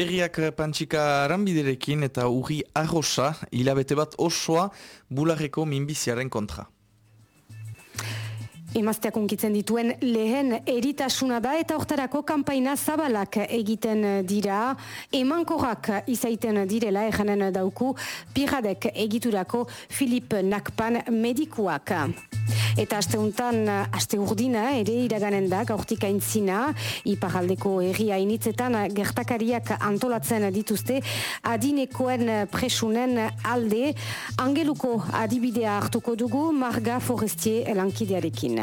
Berriak pantxika aranbiderekin eta urri arrosa, hilabete bat osoa bularreko minbiziaren kontra. Emazteak unkitzen dituen lehen eritasuna da eta hortarako kanpaina zabalak egiten dira. Emankorrak izaiten direla eganen dauku piradek egiturako Filip Nakpan medikuak. Eta aste untan, aste urdina ere iraganen da, gaurtik aintzina, iparaldeko erria initzetan gertakariak antolatzen dituzte, adinekoen presunen alde, angeluko adibidea hartuko dugu, Marga Forestier lankidearekin.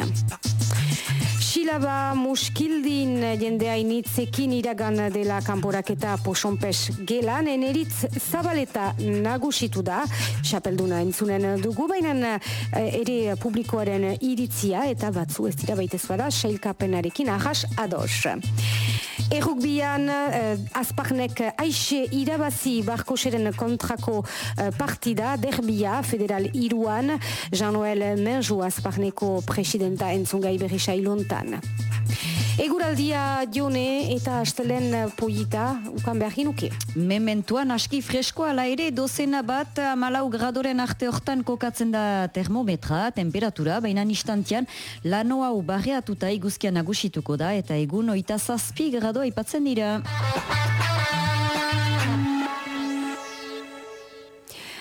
Silaba muskildin jendea initzekin iragan dela kanporaketa posonpes gelan, eneritz zabaleta nagusitu da, xapelduna entzunen dugu, baina eh, ere publikoaren iritzia eta batzu ez dira baitez bada, sailkapenarekin ahas ados. Errukbian, eh, azparnek aixe irabazi barkoseren kontrako eh, partida, derbia, federal iruan, Jean-Noel Menju azparneko presidenta entzungai berri sailontan. Eguraldia jone eta astelen poita ukan behar ginuke. Mementuan aski freskoa ala ere dozena bat malau gradoren arte hortan kokatzen da termometra, temperatura, baina instantian lanoa u barreatuta iguzkian nagusituko da eta egun oita zazpi gradoa ipatzen dira.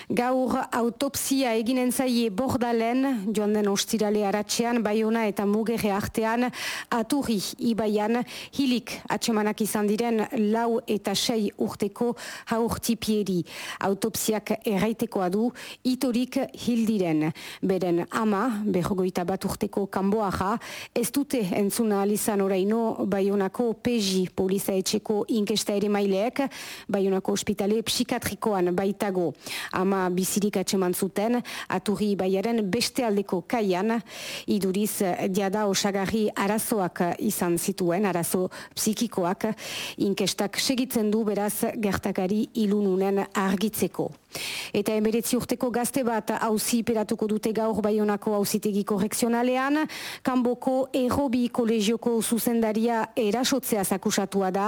Gaur autopsia eginen zaie bordalen, joan den ostirale aratxean, baiona eta mugere artean, aturri ibaian, hilik atxemanak izan diren lau eta sei urteko haurtipieri. Autopsiak erraitekoa du, itorik hildiren. Beren ama, berrogoita bat urteko kanboaja, ez dute entzuna alizan oraino baionako peji poliza etxeko inkesta ere maileek, baionako ospitale psikatrikoan baitago. Ama ama bizirik atseman zuten, aturri baiaren beste aldeko kaian, iduriz diada osagarri arazoak izan zituen, arazo psikikoak, inkestak segitzen du beraz gertakari ilununen argitzeko. Eta emeretzi urteko gazte bat hauzi peratuko dute gaur baionako hauzitegi korrekzionalean, kanboko errobi kolegioko zuzendaria erasotzea zakusatua da,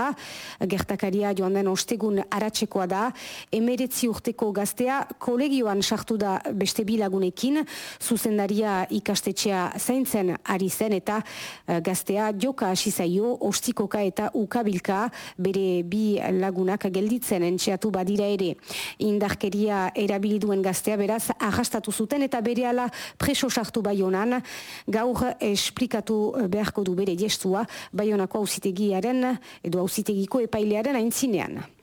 gertakaria joan den ostegun aratsekoa da, emeretzi urteko gaztea kolegioan sartu da beste bilagunekin, zuzendaria ikastetxea zaintzen ari zen eta uh, gaztea joka hasi ostikoka eta ukabilka bere bi lagunak gelditzen entxeatu badira ere. Indarkeria erabiliduen gaztea beraz ahastatu zuten eta bere ala preso sartu baionan gaur esplikatu beharko du bere jestua baionako hausitegiaren edo hausitegiko epailearen aintzinean.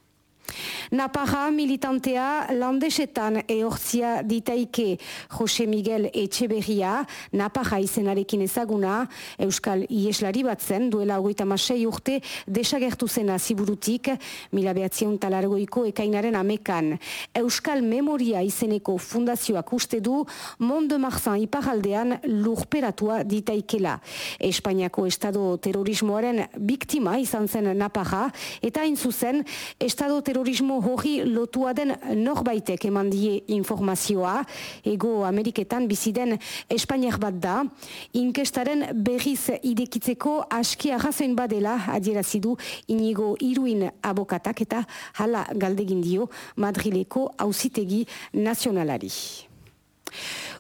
Naparra militantea landesetan eortzia ditaike Jose Miguel Etxeberria, Naparra izenarekin ezaguna, Euskal Ieslari bat zen, duela hogeita masei urte desagertu zena ziburutik, mila behatzion talargoiko ekainaren amekan. Euskal Memoria izeneko fundazioak uste du, Monde Marzan iparaldean lurperatua ditaikela. Espainiako estado terrorismoaren biktima izan zen Naparra, eta hain zuzen, estado terrorismoaren terrorismo hori lotua den norbaitek eman die informazioa, ego Ameriketan biziden Espainiak bat da, inkestaren berriz idekitzeko aski arrazoin badela adierazidu inigo iruin abokatak eta hala galdegin dio Madrileko hausitegi nazionalari.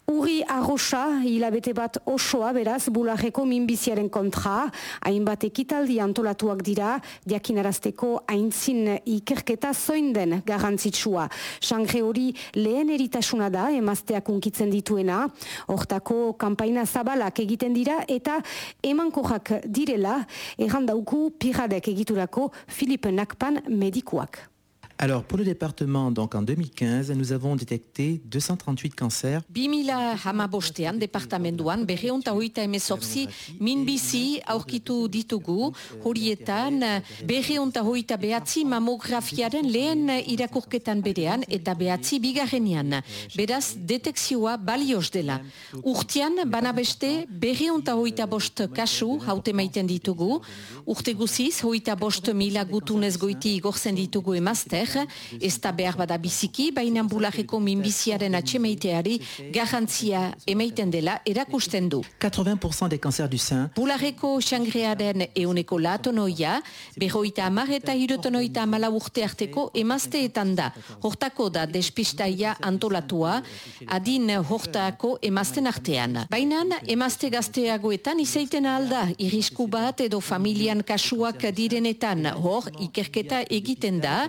Uri arroxa, hilabete bat osoa beraz, bularreko minbiziaren kontra, hainbat ekitaldi antolatuak dira, diakinarazteko haintzin ikerketa zoin den garantzitsua. Sangre hori lehen eritasuna da, emazteak unkitzen dituena, hortako kampaina zabalak egiten dira, eta emankorrak direla, errandauku piradek egiturako Filipe Nakpan medikuak. Alors, pour le département, donc en 2015, nous avons détecté 238 cancers. 2000 hamabostean, departamentuan, berreonta hoita emezorzi, minbizi aurkitu ditugu, horietan, berreonta hoita behatzi mamografiaren lehen irakurketan berean eta behatzi bigarrenian. Beraz, detekzioa balioz dela. Urtean, banabeste, berreonta hoita bost kasu haute maiten ditugu, urte guziz, hoita bost mila gutunez goiti igorzen ditugu emazter, ber, ez da behar bada biziki, baina bulareko minbiziaren atxemeiteari garantzia emaiten dela erakusten du. 80% des cancers du sein Bulareko xangrearen euneko latonoia, berroita amar eta hirotonoita amala urte arteko emazteetan da. Hortako da despistaia antolatua, adin hortako emazten artean. Baina emazte gazteagoetan izaiten alda, irisku bat edo familian kasuak direnetan, hor ikerketa egiten da,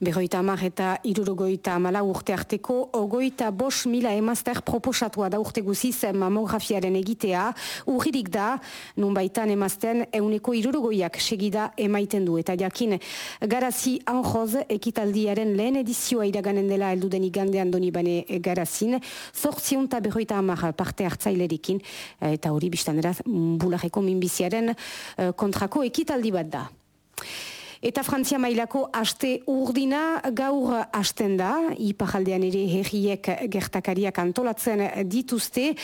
Berroita hamar eta irurogoita amala urte arteko, ogoita bos mila emazter proposatua da urte guziz mamografiaren egitea, urririk da, nun baitan emazten euneko irurogoiak segida emaiten du. Eta jakin, garazi anjoz ekitaldiaren lehen edizioa iraganen dela elduden igandean doni bane garazin, zortzion eta berroita hamar parte hartzailerikin, eta hori biztaneraz bulareko minbiziaren eh, kontrako ekitaldi bat da. Eta Frantzia mailako aste urdina gaur hasten da, ipajaldean ere herriek gertakariak antolatzen dituzte,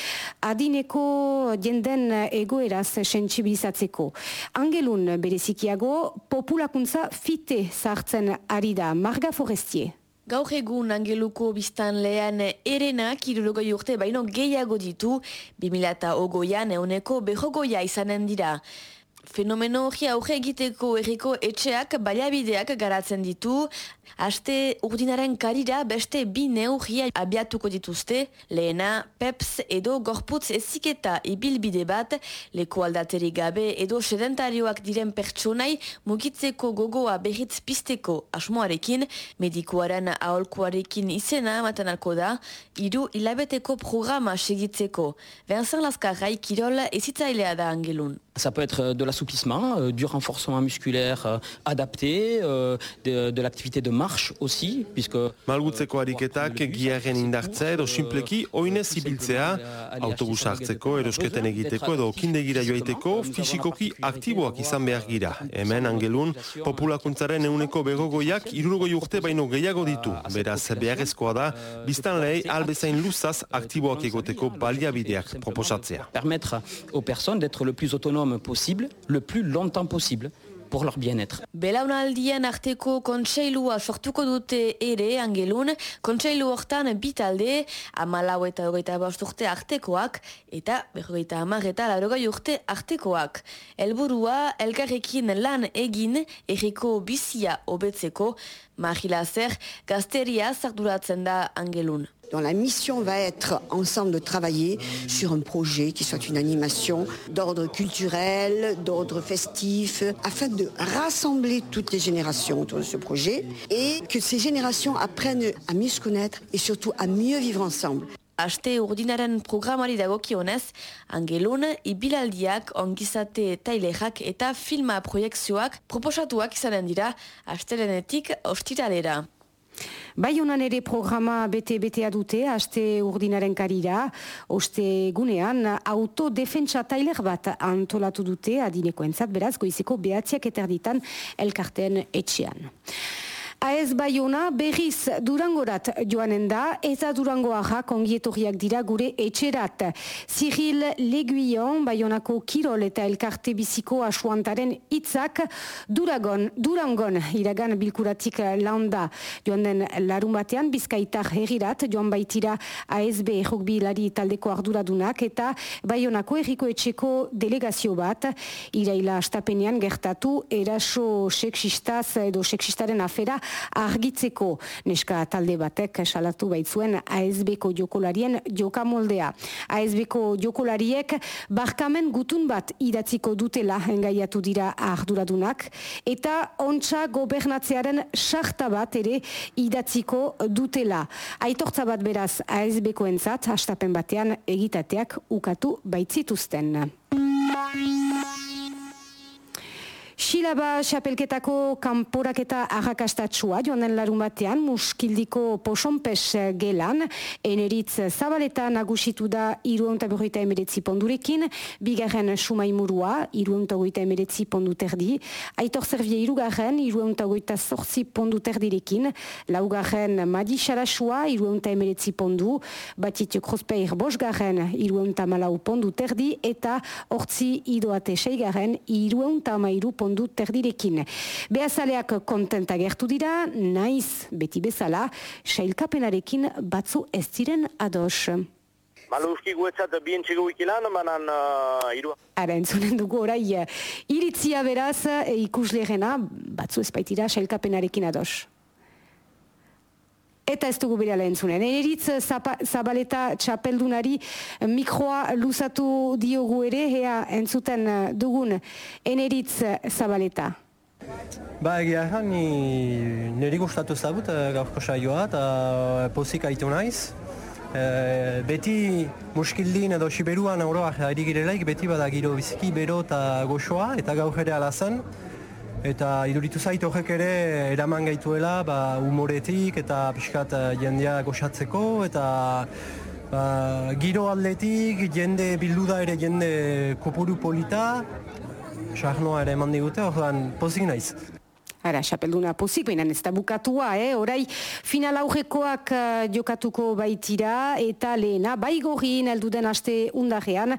adineko jenden egoeraz sentsibilizatzeko. Angelun berezikiago, populakuntza fite zartzen ari da, Marga Forestier. Gaur egun angeluko biztan lehen erenak irurogoi urte baino gehiago ditu, 2008an euneko behogoia izanen dira. Fenomeno hori auge egiteko erriko etxeak baliabideak garatzen ditu, Aste urdinaren karira beste bi neurria abiatuko dituzte, lehena PEPS edo gorputz eziketa ibilbide bat, leko aldateri gabe edo sedentarioak diren pertsonai mugitzeko gogoa berriz pisteko asmoarekin, medikoaren aholkuarekin izena matanako da, iru hilabeteko programa segitzeko. Vincent Laskarrai kirol ezitzailea da angelun. Ça peut être de l'assouplissement, euh, du renforcement musculaire euh, adapté, euh, de, de l'activité de marche aussi, puisque... Malgutzeko ariketak giaren indartzea edo simpleki oinez ibiltzea, autobus hartzeko, erosketen egiteko edo kindegira joaiteko, fisikoki aktiboak izan behar gira. Hemen, angelun, populakuntzaren euneko begogoiak irurgoi urte baino gehiago ditu. Beraz, beharrezkoa da, biztan lehi albezain luzaz aktiboak egoteko baliabideak proposatzea. Permettre aux personnes d'être le plus possible, le plus longtemps possible pour leur bien-être. Belaunaldien arteko kontseilua sortuko dute ere angelun, kontseilu hortan bitalde, amalau eta hogeita bost urte artekoak, eta berrogeita hamar eta laurogoi urte artekoak. Helburua elkarrekin lan egin erriko bizia hobetzeko, Marila Zer gazteria zarduratzen da angelun. Dont la mission va être ensemble de travailler sur un projet qui soit une animation d'ordre culturel, d'ordre festif, afin de rassembler toutes les générations autour de ce projet et que ces générations apprennent à mieux se connaître et surtout à mieux vivre ensemble. Bai honan ere programa bete-betea dute, aste urdinaren karira, oste gunean, autodefentsa tailer bat antolatu dute, adineko entzat, beraz, goizeko behatziak eterditan elkarten etxean. Aez Baiona berriz Durangorat joanen da, eta Durangoa kongietorriak dira gure etxerat. Cyril Leguion, Baionako Kirol eta Elkarte Biziko asuantaren hitzak Duragon, Durangon, iragan bilkuratik landa. Joan den larun batean, bizkaitar herrirat, joan baitira ASB errokbilari taldeko arduradunak, eta Baionako erriko etxeko delegazio bat, iraila astapenean gertatu, eraso seksistaz edo seksistaren afera, argitzeko neska talde batek salatu baitzuen ASBko jokolarien jokamoldea. ASBko jokolariek barkamen gutun bat idatziko dutela engaiatu dira arduradunak eta ontsa gobernatzearen sarta bat ere idatziko dutela. Aitortza bat beraz ASBko entzat, hastapen batean egitateak ukatu baitzituzten. Xilaba xapelketako kanporaketa arrakastatsua joan den larun batean muskildiko posonpes gelan, eneritz zabaleta nagusitu da irueunta berroita emeretzi pondurekin, bigarren sumaimurua, irueunta goita emeretzi pondu terdi, aitor zerbie irugarren, irueunta goita sortzi pondu terdirekin, laugarren madi xarasua, irueunta emeretzi pondu, batitio krospeir bosgarren, irueunta malau pondu terdi, eta hortzi idoate seigarren, irueunta amairu pondu terdirekin. Beazaleak kontenta gertu dira, naiz beti bezala, sailkapenarekin batzu ez ziren ados. Maluski guetzat bien txegu ikilan, manan uh, irua. Ara, entzunen dugu orai, iritzia beraz uh, ikuslegena, batzu ez baitira sailkapenarekin ados. Eta ez dugu bere entzunen. Eritz Zabaleta txapeldunari mikroa luzatu diogu ere, ea entzuten dugun Eneritz Zabaleta. Ba, egia erran, ni niri gustatu zabut gaurko saioa eta pozik aitu naiz. E, beti muskildin edo siberuan auroak ari girelaik, beti bada giro biziki bero eta goxoa eta gaur ere alazen. Eta iduritu zait horrek ere eraman gaituela ba, humoretik eta pixkat jendea goxatzeko eta ba, giro atletik jende bildu da ere jende kopuru polita. Sarnoa ere eman digute, orduan pozik naiz. Ara, xapelduna pozik, baina ez da bukatua, eh? Horai, final aurrekoak uh, jokatuko baitira, eta lehena, baigorin elduden aste undarrean,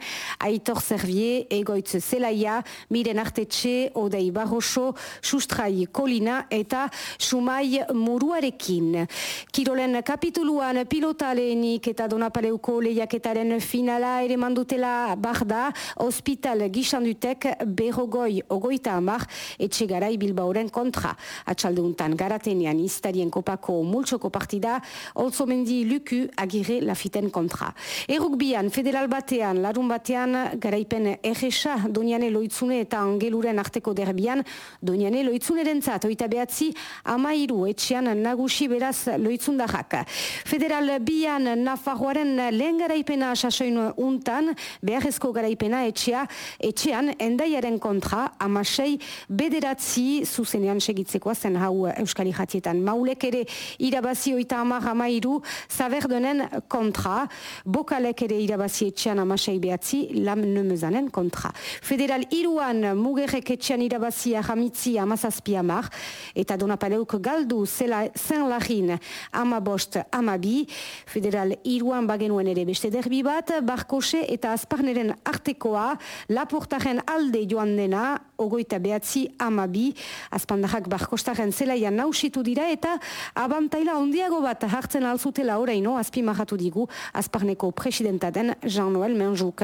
aitor zerbie, egoitz zelaia, miren artetxe, odei barroso, sustrai kolina, eta sumai muruarekin. Kirolen kapituluan pilota lehenik eta donapaleuko lehiaketaren finala ere mandutela barda, hospital gisandutek berrogoi ogoita amar, etxe garai bilbaoren kontra kontra. Atxaldeuntan garatenean iztarien kopako multsoko partida, olzo mendi luku agire lafiten kontra. Errukbian, federal batean, larun batean, garaipen erresa, doniane loitzune eta angeluren arteko derbian, doniane loitzuneren zat, oita behatzi, amairu etxean nagusi beraz loitzundarrak. Federal bian, Nafarroaren lehen garaipena sasoin untan, beharrezko garaipena etxea, etxean, endaiaren kontra, amasei, bederatzi, zuzenean segitzekoa zen hau Euskali jatietan. Maulek ere irabazi oita amar amairu zaberdonen kontra, bokalek ere irabazi etxean amasei behatzi lam nemezanen kontra. Federal iruan mugerrek etxean irabazi ahamitzi amazazpi amar, eta donapaleuk galdu zela zen lagin amabost amabi. Federal iruan bagenuen ere beste derbi bat, barkose eta azparneren artekoa, laportaren alde joan dena, ogoita behatzi amabi, azpandak Hak barkostaren zelaian nausitu dira eta abantaila ondiago bat hartzen alzutela oraino azpimahatu digu azparneko presidenta den Jean-Noël Menjouk.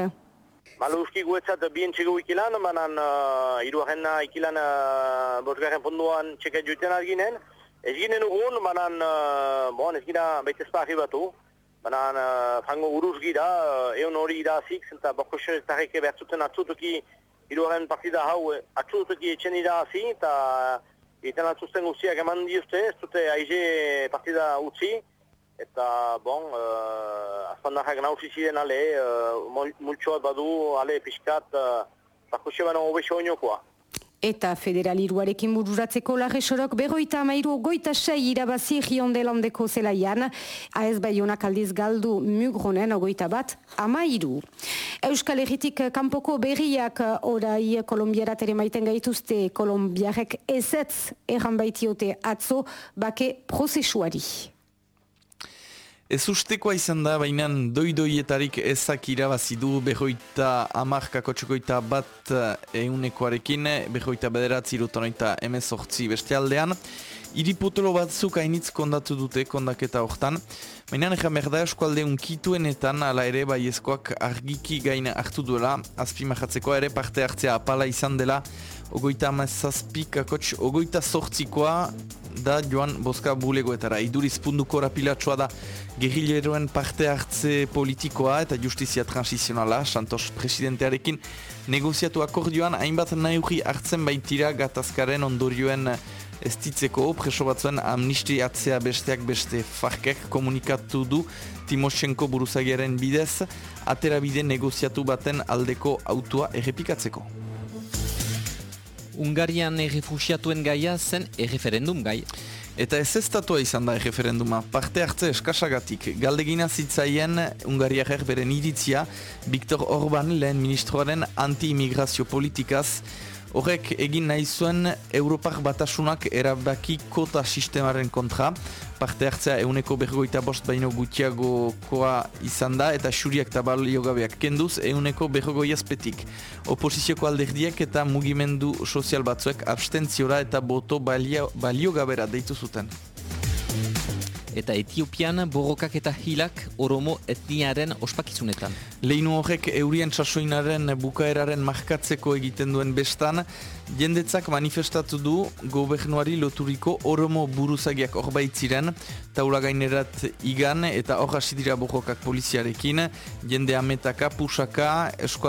Maluski guetzat bien txego ikilan, manan uh, iruarena ikilan uh, bosgarren fonduan txeket jutean arginen. Ez ginen ugun, manan, uh, bon, ez gina baita esparri batu. Manan, uh, fango uruz gira, uh, eon hori irazik, eta barkostareke bertzuten atzutuki iruaren partida hau atzutuki etxen irazi, eta Eta natuzten guztiak eman diuzte, ez dute aize partida utzi, eta, bon, uh, azpandarrak nauzi ziren ale, uh, badu, ale, pixkat, uh, bakusia baino obexo oinokoa. Eta federaliruarekin bururatzeko lagesorok berroita amairu goita sei irabazi riondelandeko zelaian, aez bai honak aldiz galdu mugronen ogoita bat amairu. Euskal Herritik kanpoko berriak orai kolombiarat ere maiten gaituzte kolombiarek ezetz erran baitiote atzo bake prozesuari. Ez ustekoa izan da, baina doidoietarik ezak irabazidu behoita amarkako txokoita bat eunekoarekin, behoita bederatzi irutanoita emezortzi beste aldean. Iripotolo batzuk hainitz kondatu dute kondaketa hortan, baina nekan berda eskualde unkituenetan ala ere bai eskoak argiki gaina hartu duela, azpimahatzeko ere parte hartzea apala izan dela, ogoita amazazpikakotx, ogoita sortzikoa, da joan boska bulegoetara. Iduriz punduko rapilatsoa da. Gerrileroen parte hartze politikoa eta justizia transizionala, Santos presidentearekin negoziatu akordioan, hainbat nahi hartzen baitira gatazkaren ondorioen ez ditzeko preso batzuen amnistiatzea besteak beste farkek komunikatu du Timoshenko buruzagiaren bidez, atera bide negoziatu baten aldeko autua errepikatzeko. Ungarian errefusiatuen gaia zen erreferendum gai. Eta ez ez izan da referenduma, parte hartze eskasagatik. Galdegina zitzaien Ungariak beren iritzia, Viktor Orban lehen ministroaren anti-immigrazio politikaz, Horrek egin nahi zuen Europak batasunak erabaki kota sistemaren kontra. Parte hartzea euneko berroita bost baino gutiagokoa izan da eta xuriak eta baliogabeak kenduz euneko berrogoi azpetik. Oposizioko alderdiek eta mugimendu sozial batzuek abstentziora eta boto baliogabera deitu zuten eta Etiopian borrokak eta hilak oromo etniaren ospakizunetan. Leinu horrek eurien txasoinaren bukaeraren markatzeko egiten duen bestan, jendetzak manifestatu du gobernuari loturiko oromo buruzagiak orbaitziren, taula gainerat igan eta hor dira borrokak poliziarekin, jende ametaka, pusaka, eskualde